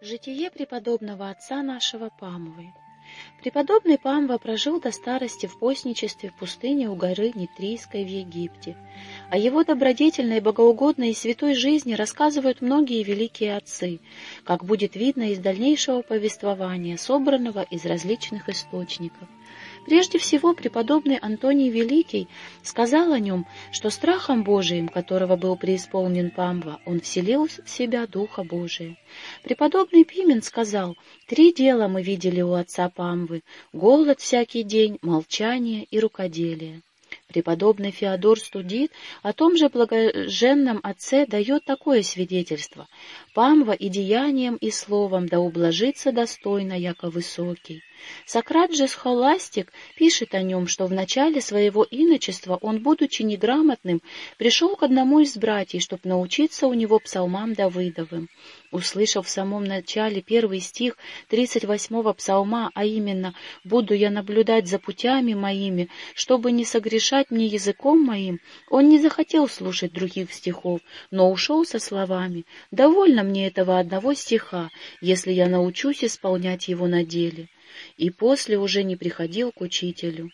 Житие преподобного отца нашего Памвы. Преподобный Памва прожил до старости в постничестве в пустыне у горы Нитрийской в Египте. О его добродетельной, богоугодной и святой жизни рассказывают многие великие отцы, как будет видно из дальнейшего повествования, собранного из различных источников. Прежде всего, преподобный Антоний Великий сказал о нем, что страхом Божиим, которого был преисполнен Памва, он вселил в себя Духа Божия. Преподобный Пимен сказал, «Три дела мы видели у отца Памвы — голод всякий день, молчание и рукоделие». Преподобный Феодор Студит о том же благоженном отце дает такое свидетельство. «Памва и деянием, и словом да ублажится достойно, яко высокий». Сократ же схоластик пишет о нем, что в начале своего иночества он, будучи неграмотным, пришел к одному из братьев, чтобы научиться у него псалмам Давыдовым. Услышав в самом начале первый стих 38-го псалма, а именно «Буду я наблюдать за путями моими, чтобы не согрешать мне языком моим», он не захотел слушать других стихов, но ушел со словами «Довольно мне этого одного стиха, если я научусь исполнять его на деле» и после уже не приходил к учителю.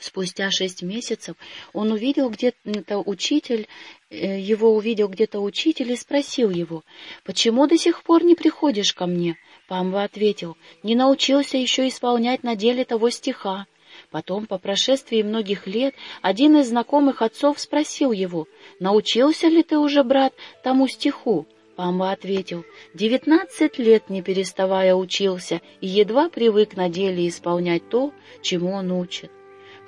Спустя шесть месяцев он увидел где-то учитель, э, его увидел где-то учитель и спросил его, «Почему до сих пор не приходишь ко мне?» Памва ответил, «Не научился еще исполнять на деле того стиха». Потом, по прошествии многих лет, один из знакомых отцов спросил его, «Научился ли ты уже, брат, тому стиху?» Памба ответил, «Девятнадцать лет, не переставая, учился и едва привык на деле исполнять то, чему он учит».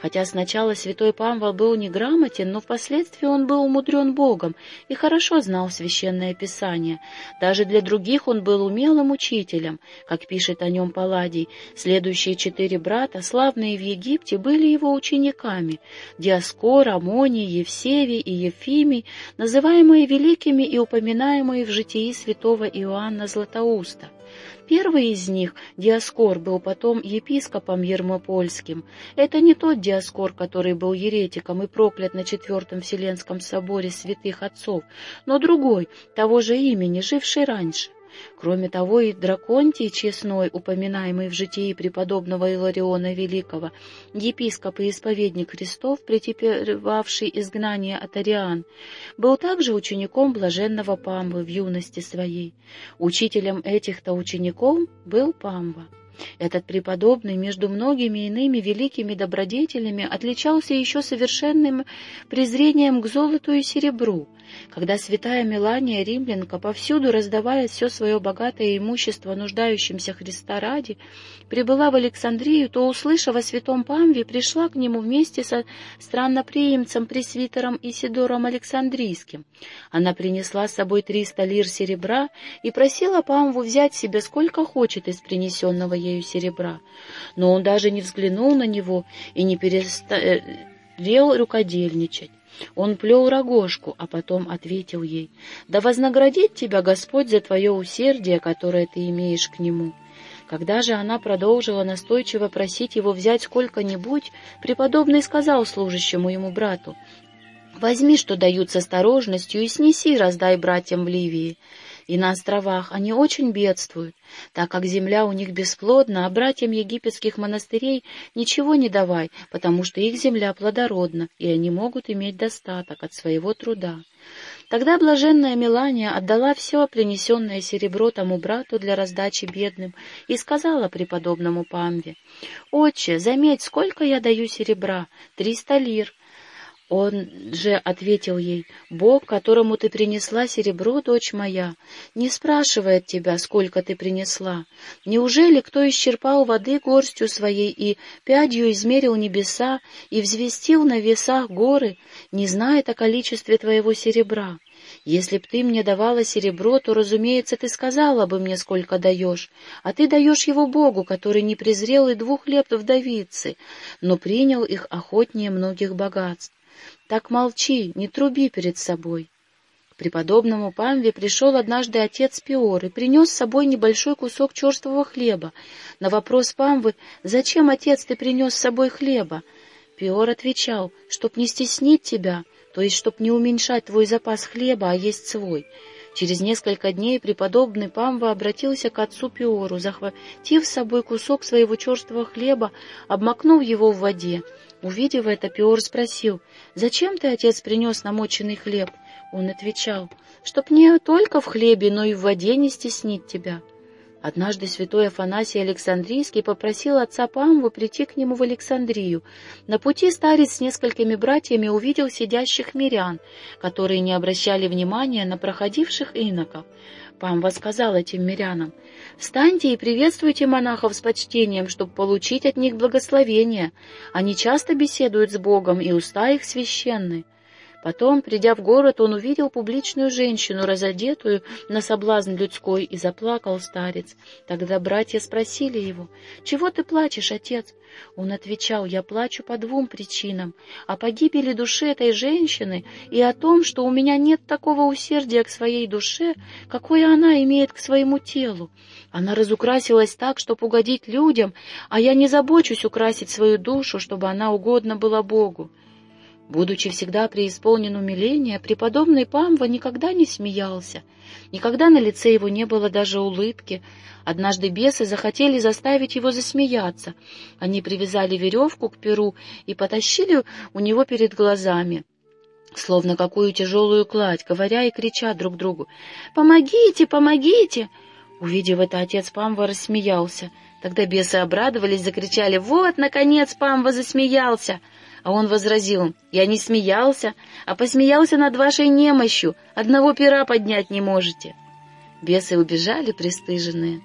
Хотя сначала святой Памва был неграмотен, но впоследствии он был умудрен Богом и хорошо знал священное писание. Даже для других он был умелым учителем, как пишет о нем Палладий. Следующие четыре брата, славные в Египте, были его учениками — Диаскор, Амоний, Евсевий и Ефимий, называемые великими и упоминаемые в житии святого Иоанна Златоуста. Первый из них, Диаскор, был потом епископом Ермопольским. Это не тот Диаскор, который был еретиком и проклят на Четвертом Вселенском соборе святых отцов, но другой, того же имени, живший раньше. Кроме того, и Драконтий Честной, упоминаемый в житии преподобного Илариона Великого, епископ и исповедник Христов, претерпевавший изгнание от Ариан, был также учеником блаженного Памбы в юности своей. Учителем этих-то учеников был Памба. Этот преподобный между многими иными великими добродетелями отличался еще совершенным презрением к золоту и серебру, когда святая Мелания Римлянка, повсюду раздавая все свое богатое имущество нуждающимся Христа ради, прибыла в Александрию, то, услышав о святом Памве, пришла к нему вместе со странноприимцем пресвитером Исидором Александрийским. Она принесла с собой триста лир серебра и просила Памву взять себе сколько хочет из принесенного ею серебра. Но он даже не взглянул на него и не перестал рукодельничать. Он плел рогожку, а потом ответил ей, «Да вознаградит тебя Господь за твое усердие, которое ты имеешь к Нему». Когда же она продолжила настойчиво просить его взять сколько-нибудь, преподобный сказал служащему ему брату, «Возьми, что дают с осторожностью, и снеси, раздай братьям в Ливии» и на островах они очень бедствуют, так как земля у них бесплодна, а братьям египетских монастырей ничего не давай, потому что их земля плодородна, и они могут иметь достаток от своего труда. Тогда блаженная Мелания отдала все принесенное серебро тому брату для раздачи бедным и сказала преподобному Памве, «Отче, заметь, сколько я даю серебра? Триста лир». Он же ответил ей, «Бог, которому ты принесла серебро, дочь моя, не спрашивает тебя, сколько ты принесла. Неужели кто исчерпал воды горстью своей и пядью измерил небеса и взвестил на весах горы, не знает о количестве твоего серебра? Если б ты мне давала серебро, то, разумеется, ты сказала бы мне, сколько даешь, а ты даешь его Богу, который не презрел и двух лет вдовицы, но принял их охотнее многих богатств. Так молчи, не труби перед собой. К преподобному Памве пришел однажды отец Пиор и принес с собой небольшой кусок черствого хлеба. На вопрос Памвы «Зачем, отец, ты принес с собой хлеба?» Пиор отвечал, «Чтоб не стеснить тебя, то есть чтоб не уменьшать твой запас хлеба, а есть свой». Через несколько дней преподобный Памва обратился к отцу Пиору, захватив с собой кусок своего черствого хлеба, обмакнув его в воде. Увидев это, Пиор спросил, «Зачем ты, отец, принес намоченный хлеб?» Он отвечал, «Чтоб не только в хлебе, но и в воде не стеснить тебя». Однажды святой Афанасий Александрийский попросил отца Памву прийти к нему в Александрию. На пути старец с несколькими братьями увидел сидящих мирян, которые не обращали внимания на проходивших иноков. Памва сказал этим мирянам, «Встаньте и приветствуйте монахов с почтением, чтобы получить от них благословение. Они часто беседуют с Богом, и уста их священны». Потом, придя в город, он увидел публичную женщину, разодетую на соблазн людской, и заплакал старец. Тогда братья спросили его, «Чего ты плачешь, отец?» Он отвечал, «Я плачу по двум причинам, о погибели души этой женщины и о том, что у меня нет такого усердия к своей душе, какое она имеет к своему телу. Она разукрасилась так, чтобы угодить людям, а я не забочусь украсить свою душу, чтобы она угодна была Богу». Будучи всегда преисполнен умиления, преподобный Памва никогда не смеялся, никогда на лице его не было даже улыбки. Однажды бесы захотели заставить его засмеяться. Они привязали веревку к перу и потащили у него перед глазами, словно какую тяжелую кладь, говоря и крича друг другу «Помогите, помогите!» Увидев это, отец Памва рассмеялся. Тогда бесы обрадовались, закричали «Вот, наконец, Памва засмеялся!» А он возразил, «Я не смеялся, а посмеялся над вашей немощью, одного пера поднять не можете». Бесы убежали пристыженные.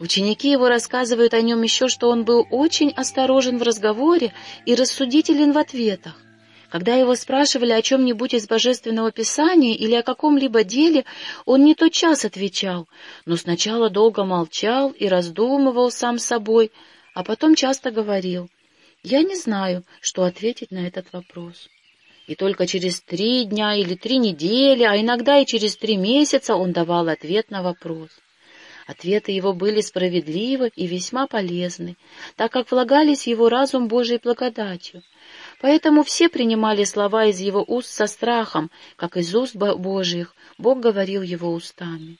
Ученики его рассказывают о нем еще, что он был очень осторожен в разговоре и рассудителен в ответах. Когда его спрашивали о чем-нибудь из Божественного Писания или о каком-либо деле, он не тот час отвечал, но сначала долго молчал и раздумывал сам собой, а потом часто говорил — я не знаю, что ответить на этот вопрос. И только через три дня или три недели, а иногда и через три месяца он давал ответ на вопрос. Ответы его были справедливы и весьма полезны, так как влагались его разум Божией благодатью. Поэтому все принимали слова из его уст со страхом, как из уст Божьих Бог говорил его устами.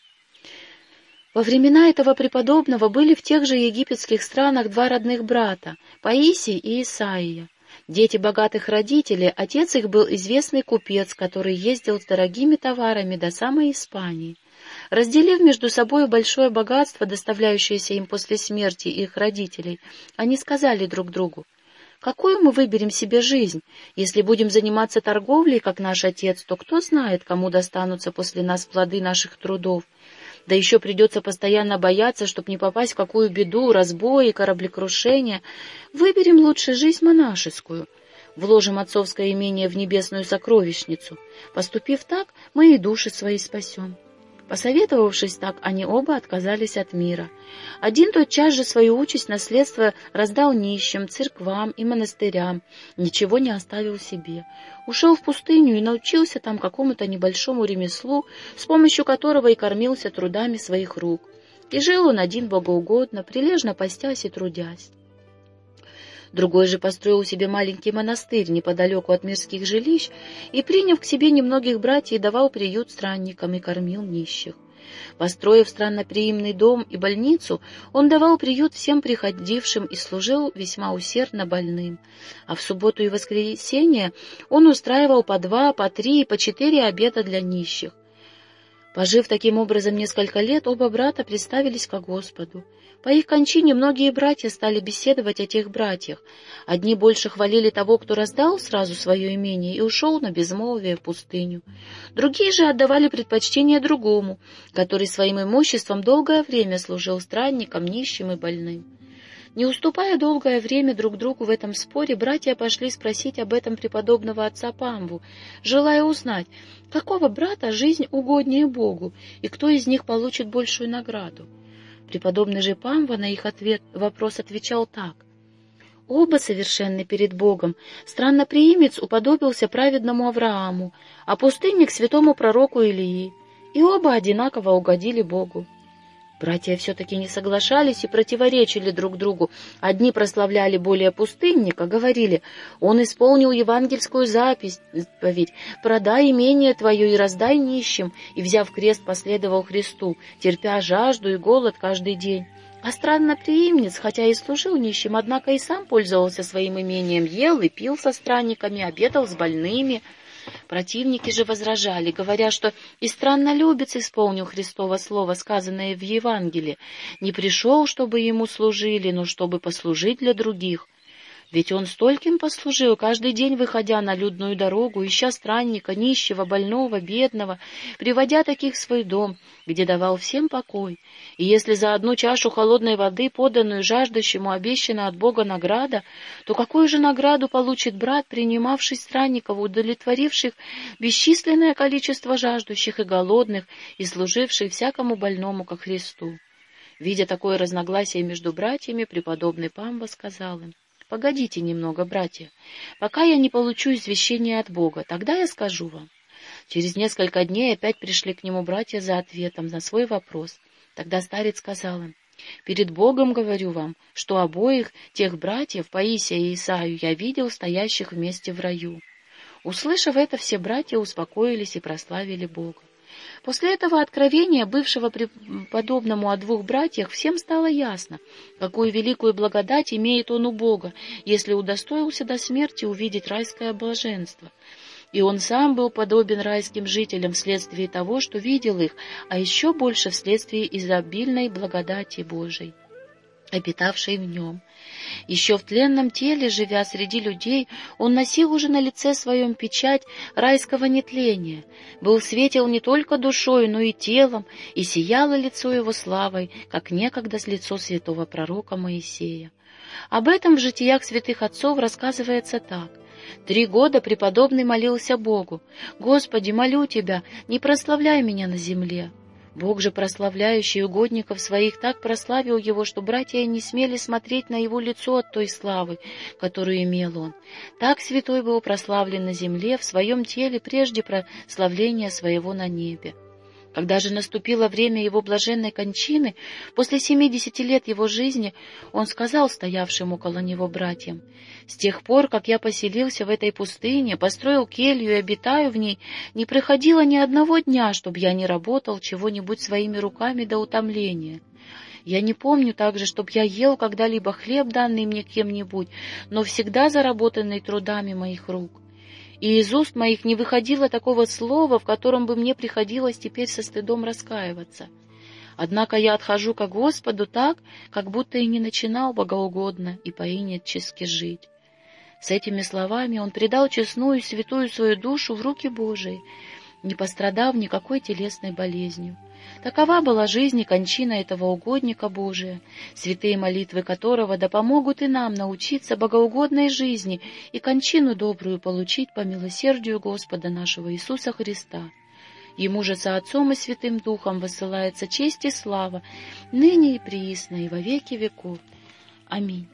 Во времена этого преподобного были в тех же египетских странах два родных брата, Паисий и Исаия. Дети богатых родителей, отец их был известный купец, который ездил с дорогими товарами до самой Испании. Разделив между собой большое богатство, доставляющееся им после смерти их родителей, они сказали друг другу, «Какую мы выберем себе жизнь? Если будем заниматься торговлей, как наш отец, то кто знает, кому достанутся после нас плоды наших трудов?» Да еще придется постоянно бояться, чтобы не попасть в какую беду, разбои, кораблекрушение. Выберем лучше жизнь монашескую. Вложим отцовское имение в небесную сокровищницу. Поступив так, мы и души свои спасем. Посоветовавшись так, они оба отказались от мира. Один тотчас же свою участь наследство раздал нищим, церквам и монастырям, ничего не оставил себе. Ушел в пустыню и научился там какому-то небольшому ремеслу, с помощью которого и кормился трудами своих рук. И жил он один богоугодно, прилежно постясь и трудясь. Другой же построил себе маленький монастырь неподалеку от мирских жилищ и, приняв к себе немногих братьев, давал приют странникам и кормил нищих. Построив странноприимный дом и больницу, он давал приют всем приходившим и служил весьма усердно больным. А в субботу и воскресенье он устраивал по два, по три и по четыре обеда для нищих. Пожив таким образом несколько лет, оба брата представились ко Господу. По их кончине многие братья стали беседовать о тех братьях. Одни больше хвалили того, кто раздал сразу свое имение и ушел на безмолвие в пустыню. Другие же отдавали предпочтение другому, который своим имуществом долгое время служил странникам, нищим и больным. Не уступая долгое время друг другу в этом споре, братья пошли спросить об этом преподобного отца Памбу, желая узнать, какого брата жизнь угоднее Богу и кто из них получит большую награду. Преподобный же Памва на их ответ, вопрос отвечал так. Оба совершенны перед Богом. Странноприимец уподобился праведному Аврааму, а пустынник — святому пророку Илии. И оба одинаково угодили Богу. Братья все-таки не соглашались и противоречили друг другу. Одни прославляли более пустынника, говорили, он исполнил евангельскую запись, заповедь, продай имение твое и раздай нищим, и, взяв крест, последовал Христу, терпя жажду и голод каждый день. А странноприимнец, хотя и служил нищим, однако и сам пользовался своим имением, ел и пил со странниками, обедал с больными, Противники же возражали, говоря, что и страннолюбец исполнил Христово слово, сказанное в Евангелии, не пришел, чтобы ему служили, но чтобы послужить для других. Ведь он стольким послужил, каждый день выходя на людную дорогу, ища странника, нищего, больного, бедного, приводя таких в свой дом, где давал всем покой. И если за одну чашу холодной воды, поданную жаждущему, обещана от Бога награда, то какую же награду получит брат, принимавший странников, удовлетворивших бесчисленное количество жаждущих и голодных, и служивших всякому больному, как Христу? Видя такое разногласие между братьями, преподобный Памба сказал им, Погодите немного, братья, пока я не получу извещения от Бога, тогда я скажу вам. Через несколько дней опять пришли к нему братья за ответом на свой вопрос. Тогда старец сказал им, «Перед Богом говорю вам, что обоих тех братьев, Паисия и Исаю, я видел стоящих вместе в раю». Услышав это, все братья успокоились и прославили Бога. После этого откровения, бывшего преподобному о двух братьях, всем стало ясно, какую великую благодать имеет он у Бога, если удостоился до смерти увидеть райское блаженство. И он сам был подобен райским жителям вследствие того, что видел их, а еще больше вследствие изобильной благодати Божией обитавшей в нем. Еще в тленном теле, живя среди людей, он носил уже на лице своем печать райского нетления, был светел не только душой, но и телом, и сияло лицо его славой, как некогда с лицо святого пророка Моисея. Об этом в житиях святых отцов рассказывается так. Три года преподобный молился Богу. «Господи, молю Тебя, не прославляй меня на земле». Бог же, прославляющий угодников своих, так прославил его, что братья не смели смотреть на его лицо от той славы, которую имел он. Так святой был прославлен на земле, в своем теле, прежде прославления своего на небе. Когда же наступило время его блаженной кончины, после семидесяти лет его жизни, он сказал стоявшим около него братьям, «С тех пор, как я поселился в этой пустыне, построил келью и обитаю в ней, не проходило ни одного дня, чтобы я не работал чего-нибудь своими руками до утомления». Я не помню также, чтобы я ел когда-либо хлеб, данный мне кем-нибудь, но всегда заработанный трудами моих рук и из уст моих не выходило такого слова, в котором бы мне приходилось теперь со стыдом раскаиваться. Однако я отхожу к Господу так, как будто и не начинал богоугодно и поинетчески жить. С этими словами он предал честную святую свою душу в руки Божии, не пострадав никакой телесной болезнью. Такова была жизнь и кончина этого угодника Божия, святые молитвы которого да помогут и нам научиться богоугодной жизни и кончину добрую получить по милосердию Господа нашего Иисуса Христа. Ему же со Отцом и Святым Духом высылается честь и слава, ныне и приисно, и во веки веков. Аминь.